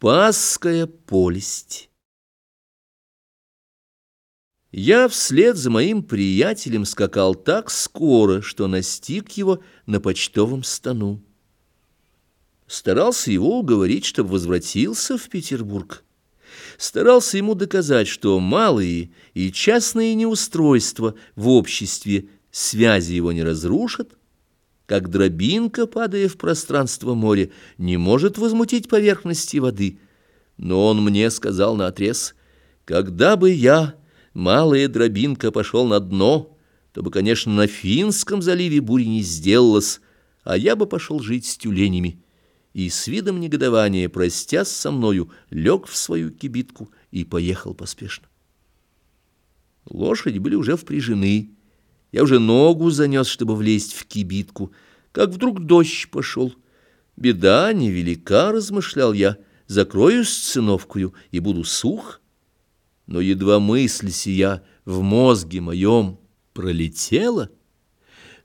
Спасская полесть Я вслед за моим приятелем скакал так скоро, что настиг его на почтовом стану. Старался его уговорить, чтобы возвратился в Петербург. Старался ему доказать, что малые и частные неустройства в обществе связи его не разрушат, как дробинка, падая в пространство моря, не может возмутить поверхности воды. Но он мне сказал наотрез, когда бы я, малая дробинка, пошел на дно, то бы, конечно, на Финском заливе бури не сделалось, а я бы пошел жить с тюленями. И с видом негодования, простясь со мною, лег в свою кибитку и поехал поспешно. Лошади были уже впряжены, я уже ногу занес, чтобы влезть в кибитку, как вдруг дождь пошел. Беда невелика, размышлял я, закрою сценовкую и буду сух. Но едва мысль сия в мозге моем пролетела,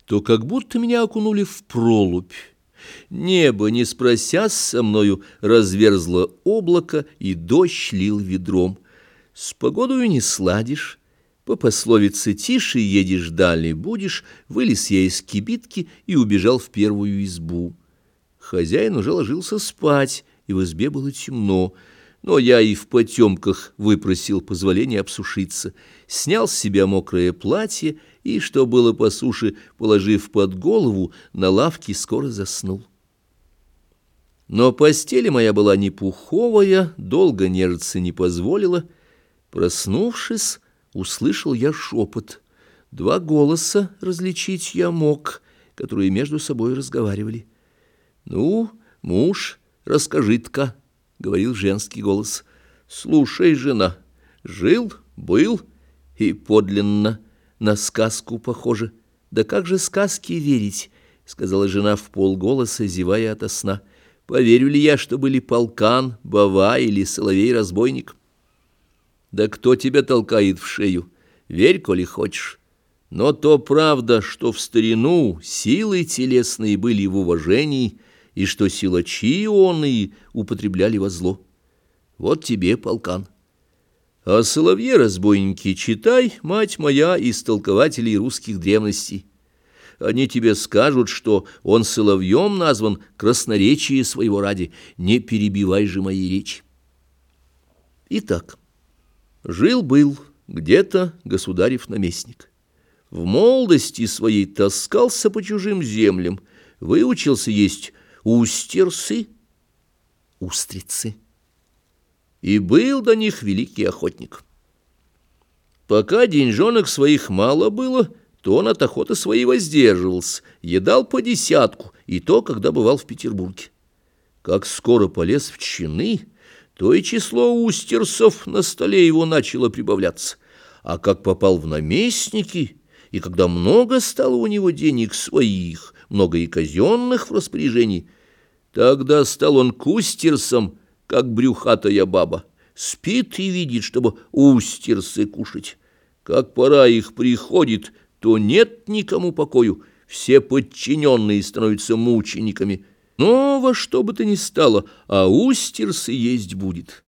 то как будто меня окунули в пролубь. Небо, не спросясь со мною, разверзло облако, и дождь лил ведром. С погодою не сладишь, по пословице «тише едешь, далее будешь», вылез я из кибитки и убежал в первую избу. Хозяин уже ложился спать, и в избе было темно, но я и в потемках выпросил позволения обсушиться, снял с себя мокрое платье и, что было по суше, положив под голову, на лавке скоро заснул. Но постель моя была не пуховая, долго нежиться не позволила. Проснувшись, услышал я шепот. Два голоса различить я мог, которые между собой разговаривали. «Ну, муж, расскажи-тка», — говорил женский голос. «Слушай, жена, жил, был и подлинно на сказку похоже. Да как же сказки верить?» — сказала жена в полголоса, зевая ото сна. «Поверю ли я, что были полкан, бава или соловей-разбойник?» Да кто тебя толкает в шею? Верь, коли хочешь. Но то правда, что в старину силы телесные были в уважении, и что силачи ионные употребляли во зло. Вот тебе полкан. А соловье-разбойники читай, мать моя, из толкователей русских древностей. Они тебе скажут, что он соловьем назван красноречие своего ради. Не перебивай же мои речи. Итак... Жил-был где-то государев наместник. В молодости своей таскался по чужим землям, выучился есть устерсы, устрицы. И был до них великий охотник. Пока деньжонок своих мало было, то он от охоты своей воздерживался, едал по десятку, и то, когда бывал в Петербурге. Как скоро полез в чины, то и число устерсов на столе его начало прибавляться. А как попал в наместники, и когда много стало у него денег своих, много и казенных в распоряжении, тогда стал он кустерсом, как брюхатая баба, спит и видит, чтобы устерсы кушать. Как пора их приходит, то нет никому покою, все подчиненные становятся мучениками, но во что бы то ни стало, а устерсы есть будет».